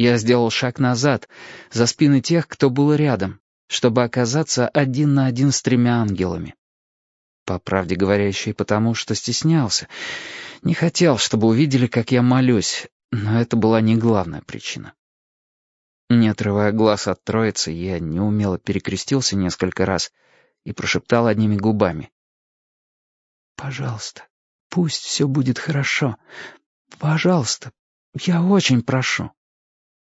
Я сделал шаг назад, за спины тех, кто был рядом, чтобы оказаться один на один с тремя ангелами. По правде говоря, еще и потому, что стеснялся. Не хотел, чтобы увидели, как я молюсь, но это была не главная причина. Не отрывая глаз от троицы, я неумело перекрестился несколько раз и прошептал одними губами. «Пожалуйста, пусть все будет хорошо. Пожалуйста, я очень прошу.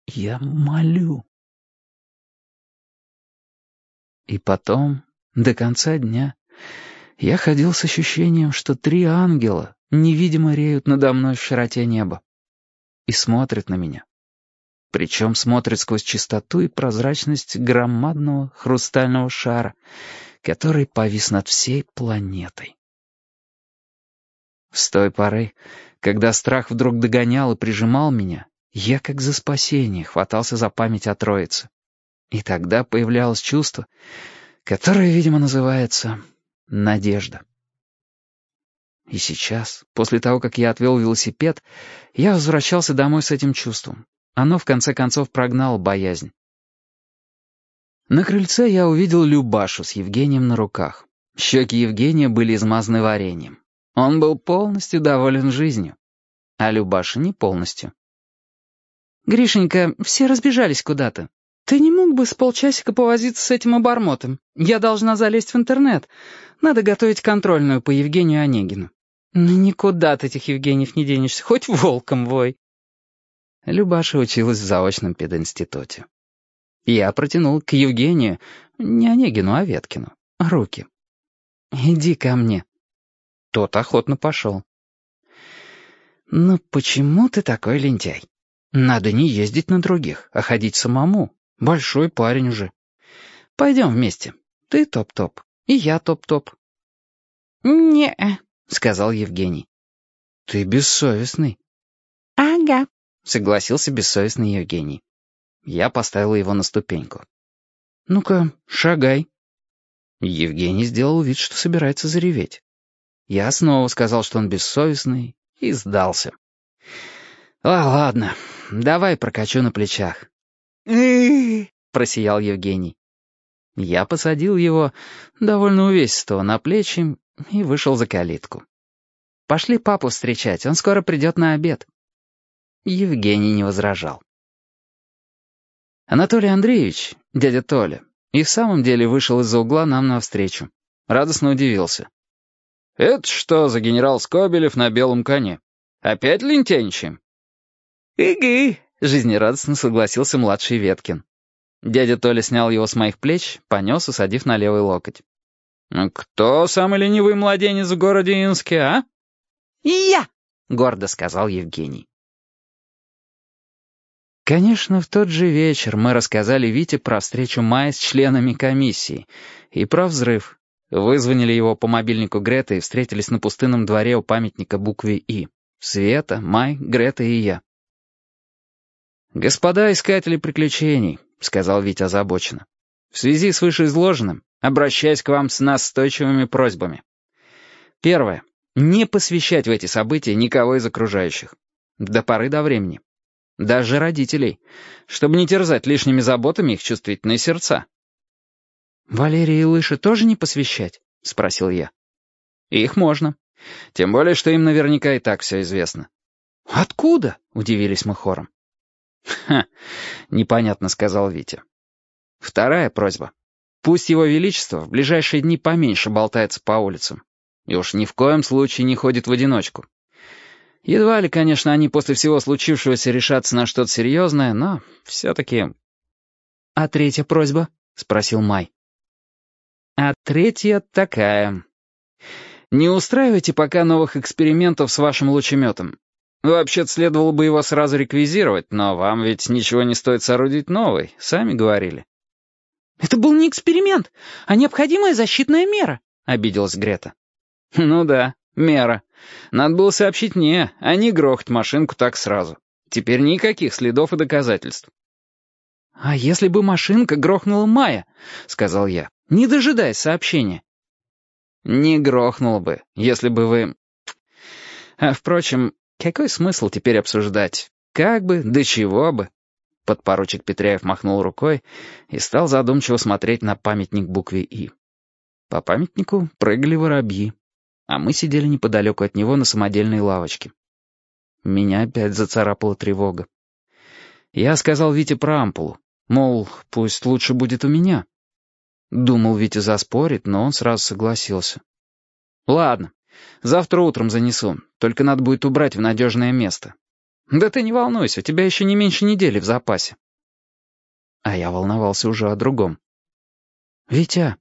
Я молю». И потом, до конца дня, я ходил с ощущением, что три ангела невидимо реют надо мной в широте неба и смотрят на меня. Причем смотрят сквозь чистоту и прозрачность громадного хрустального шара, который повис над всей планетой. С той поры, когда страх вдруг догонял и прижимал меня, я как за спасение хватался за память о Троице. И тогда появлялось чувство, которое, видимо, называется надежда. И сейчас, после того, как я отвел велосипед, я возвращался домой с этим чувством. Оно, в конце концов, прогнало боязнь. На крыльце я увидел Любашу с Евгением на руках. Щеки Евгения были измазаны вареньем. Он был полностью доволен жизнью. А Любаша не полностью. «Гришенька, все разбежались куда-то. Ты не мог бы с полчасика повозиться с этим обормотом? Я должна залезть в интернет. Надо готовить контрольную по Евгению Онегину». «Ну никуда ты этих Евгениев не денешься, хоть волком вой». Любаша училась в заочном пединституте. Я протянул к Евгению, не Онегину, а Веткину, руки. «Иди ко мне». Тот охотно пошел. «Ну почему ты такой лентяй? Надо не ездить на других, а ходить самому. Большой парень уже. Пойдем вместе. Ты топ-топ, и я топ-топ». «Не-а», сказал Евгений. «Ты бессовестный». «Ага», — согласился бессовестный Евгений. Я поставил его на ступеньку. «Ну-ка, шагай». Евгений сделал вид, что собирается зареветь. Я снова сказал, что он бессовестный, и сдался. «А, ладно, давай прокачу на плечах». просиял Евгений. Я посадил его, довольно увесистого, на плечи и вышел за калитку. «Пошли папу встречать, он скоро придет на обед». Евгений не возражал. Анатолий Андреевич, дядя Толя, и в самом деле вышел из-за угла нам навстречу. Радостно удивился. «Это что за генерал Скобелев на белом коне? Опять лентяничаем?» «Иги», — жизнерадостно согласился младший Веткин. Дядя Толя снял его с моих плеч, понес, усадив на левый локоть. «Кто самый ленивый младенец в городе Инске, а?» «Я!» — гордо сказал Евгений. Конечно, в тот же вечер мы рассказали Вите про встречу Майя с членами комиссии и про взрыв. Вызвонили его по мобильнику Греты и встретились на пустынном дворе у памятника букве «И». Света, Май, Грета и я. «Господа искатели приключений», — сказал Витя озабоченно, — «в связи с вышеизложенным обращаюсь к вам с настойчивыми просьбами. Первое. Не посвящать в эти события никого из окружающих. До поры до времени. Даже родителей, чтобы не терзать лишними заботами их чувствительные сердца. «Валерия и Лыши тоже не посвящать?» — спросил я. «Их можно. Тем более, что им наверняка и так все известно». «Откуда?» — удивились мы хором. «Ха, непонятно», — сказал Витя. «Вторая просьба. Пусть его величество в ближайшие дни поменьше болтается по улицам. И уж ни в коем случае не ходит в одиночку. Едва ли, конечно, они после всего случившегося решатся на что-то серьезное, но все-таки... «А третья просьба?» — спросил Май. «А третья такая. Не устраивайте пока новых экспериментов с вашим лучеметом. Вообще-то следовало бы его сразу реквизировать, но вам ведь ничего не стоит соорудить новый, сами говорили». «Это был не эксперимент, а необходимая защитная мера», — обиделась Грета. «Ну да, мера. Надо было сообщить мне, а не грохать машинку так сразу. Теперь никаких следов и доказательств». «А если бы машинка грохнула Майя?» — сказал я, не дожидаясь сообщения. «Не грохнула бы, если бы вы...» А, впрочем, какой смысл теперь обсуждать? Как бы, до чего бы? Подпоручик Петряев махнул рукой и стал задумчиво смотреть на памятник букве «И». По памятнику прыгали воробьи, а мы сидели неподалеку от него на самодельной лавочке. Меня опять зацарапала тревога. Я сказал Вите про ампулу, мол, пусть лучше будет у меня. Думал, Витя заспорит, но он сразу согласился. «Ладно, завтра утром занесу, только надо будет убрать в надежное место. «Да ты не волнуйся, у тебя еще не меньше недели в запасе». А я волновался уже о другом. «Витя,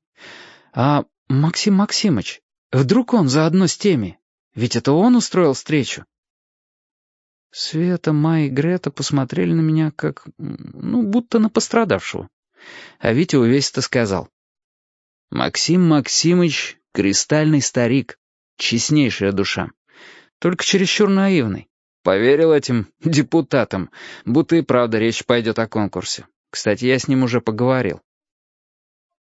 а Максим Максимыч, вдруг он заодно с теми? Ведь это он устроил встречу?» Света, Майя и Грета посмотрели на меня как, ну, будто на пострадавшего. А Витя увесисто сказал. «Максим Максимыч — кристальный старик, честнейшая душа, только чересчур наивный. Поверил этим депутатам, будто и правда речь пойдет о конкурсе. Кстати, я с ним уже поговорил.